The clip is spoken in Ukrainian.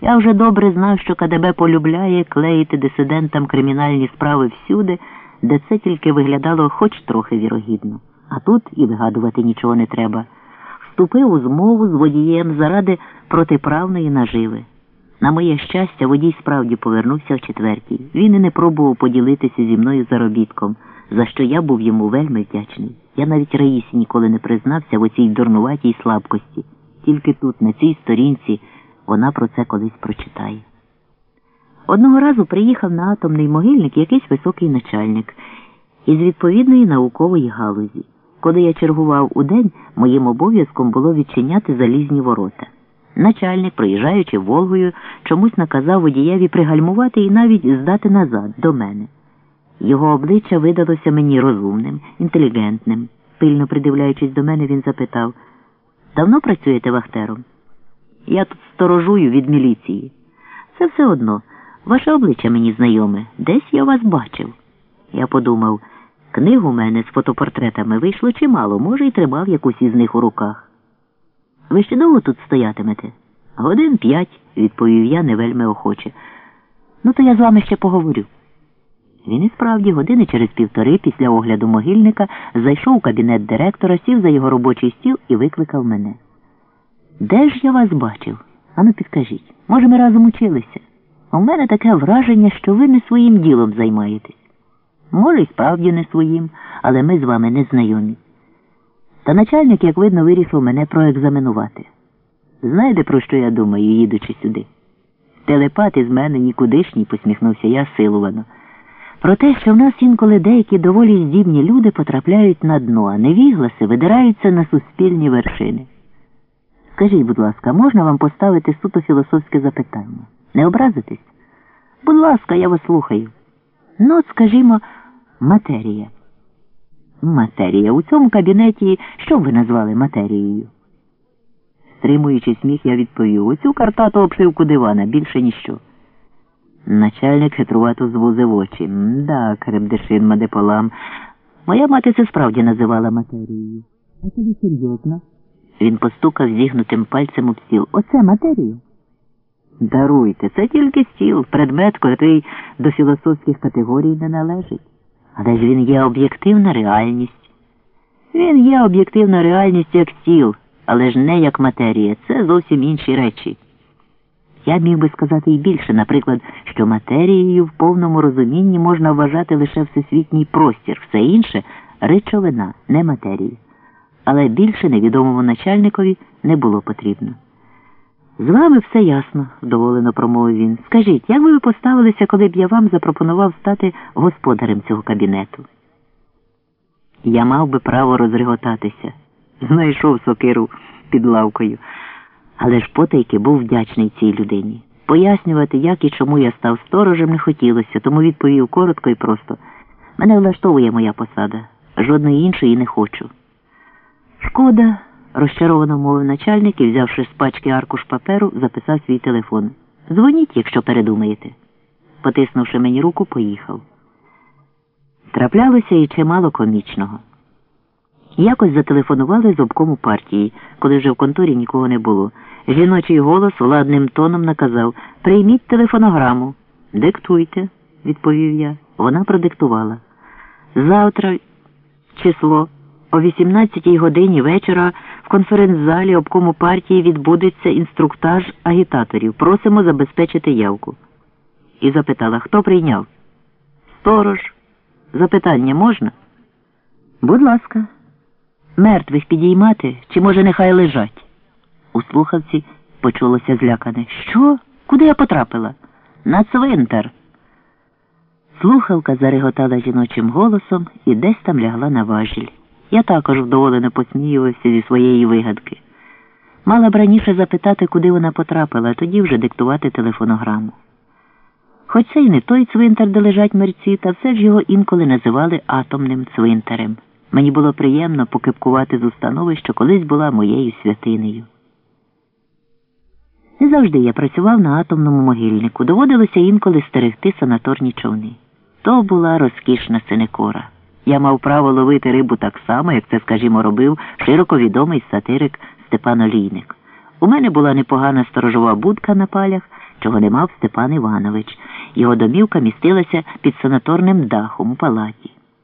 Я вже добре знав, що КДБ полюбляє клеїти дисидентам кримінальні справи всюди, де це тільки виглядало хоч трохи вірогідно. А тут і вигадувати нічого не треба. Вступив у змову з водієм заради протиправної наживи. На моє щастя, водій справді повернувся в четвертій. Він і не пробував поділитися зі мною заробітком, за що я був йому вельми вдячний. Я навіть Раїсі ніколи не признався в оцій дурнуватій слабкості. Тільки тут, на цій сторінці, вона про це колись прочитає. Одного разу приїхав на атомний могильник якийсь високий начальник із відповідної наукової галузі. Коли я чергував у день, моїм обов'язком було відчиняти залізні ворота. Начальник, проїжджаючи Волгою, чомусь наказав водієві пригальмувати і навіть здати назад до мене. Його обличчя видалося мені розумним, інтелігентним. Пильно придивляючись до мене, він запитав Давно працюєте вахтером? Я тут сторожую від міліції. Це все одно. Ваше обличчя мені знайоме. Десь я вас бачив. Я подумав, книг у мене з фотопортретами вийшло чимало, може, й тримав якусь із них у руках. Ви ще довго тут стоятимете? Годин п'ять, відповів я не вельми охоче. Ну, то я з вами ще поговорю. Він і справді години через півтори після огляду могильника зайшов у кабінет директора, сів за його робочий стіл і викликав мене. Де ж я вас бачив? Ану підкажіть, може, ми разом училися? У мене таке враження, що ви не своїм ділом займаєтесь. Може, і справді не своїм, але ми з вами не знайомі. Та начальник, як видно, вирішив мене проекзаменувати. Знаєте, про що я думаю, їдучи сюди? Телепат із мене нікудишній, посміхнувся я силувано. Про те, що в нас інколи деякі доволі здібні люди потрапляють на дно, а невігласи видираються на суспільні вершини. Скажіть, будь ласка, можна вам поставити суто філософське запитання? Не образитесь? Будь ласка, я вас слухаю. Ну, от, скажімо, матерія. Матерія. У цьому кабінеті що б ви назвали матерією? Стримуючи сміх, я відповів оцю картату обшивку дивана, більше ніщо. Начальник хитрувато звузив очі. Да, крепдешин мадеполам. Моя мати це справді називала матерією. А тобі серйозно? Він постукав зігнутим пальцем об стіл. Оце матерія? Даруйте, це тільки стіл, предмет, котрий до філософських категорій не належить. Але ж він є об'єктивна реальність. Він є об'єктивна реальність як стіл, але ж не як матерія. Це зовсім інші речі. Я міг би сказати і більше, наприклад, що матерією в повному розумінні можна вважати лише всесвітній простір, все інше речовина, не матерія. Але більше невідомому начальникові не було потрібно. З вами все ясно, вдоволено промовив він. Скажіть, як би ви поставилися, коли б я вам запропонував стати господарем цього кабінету? Я мав би право розреготатися. Знайшов сокиру під лавкою. Але ж потайки був вдячний цій людині. Пояснювати, як і чому я став сторожем, не хотілося, тому відповів коротко і просто. Мене влаштовує моя посада. Жодної іншої не хочу. Шкода, розчаровано мовив начальник і, взявши з пачки аркуш паперу, записав свій телефон. Дзвоніть, якщо передумаєте. Потиснувши мені руку, поїхав. Траплялося і чимало комічного. Якось зателефонували з обкому партії, коли вже в конторі нікого не було. Жіночий голос владним тоном наказав Прийміть телефонограму. Диктуйте, відповів я. Вона продиктувала. Завтра число о 18 годині вечора в конференц-залі обкому партії відбудеться інструктаж агітаторів. Просимо забезпечити явку. І запитала, хто прийняв? Сторож. Запитання можна? Будь ласка. Мертвих підіймати чи, може, нехай лежать? У слухавці почулося злякане. Що? Куди я потрапила? На цвинтар. Слухавка зареготала жіночим голосом і десь там лягла на важіль. Я також вдоволено посміювався зі своєї вигадки. Мала б раніше запитати, куди вона потрапила, а тоді вже диктувати телефонограму. Хоч це й не той цвинтар, де лежать мерці, та все ж його інколи називали атомним цвинтарем. Мені було приємно покипкувати з установи, що колись була моєю святинею. Не завжди я працював на атомному могильнику. Доводилося інколи стерегти санаторні човни. То була розкішна синекора. Я мав право ловити рибу так само, як це, скажімо, робив широко відомий сатирик Степан Олійник. У мене була непогана сторожова будка на палях, чого не мав Степан Іванович. Його домівка містилася під санаторним дахом у палаті.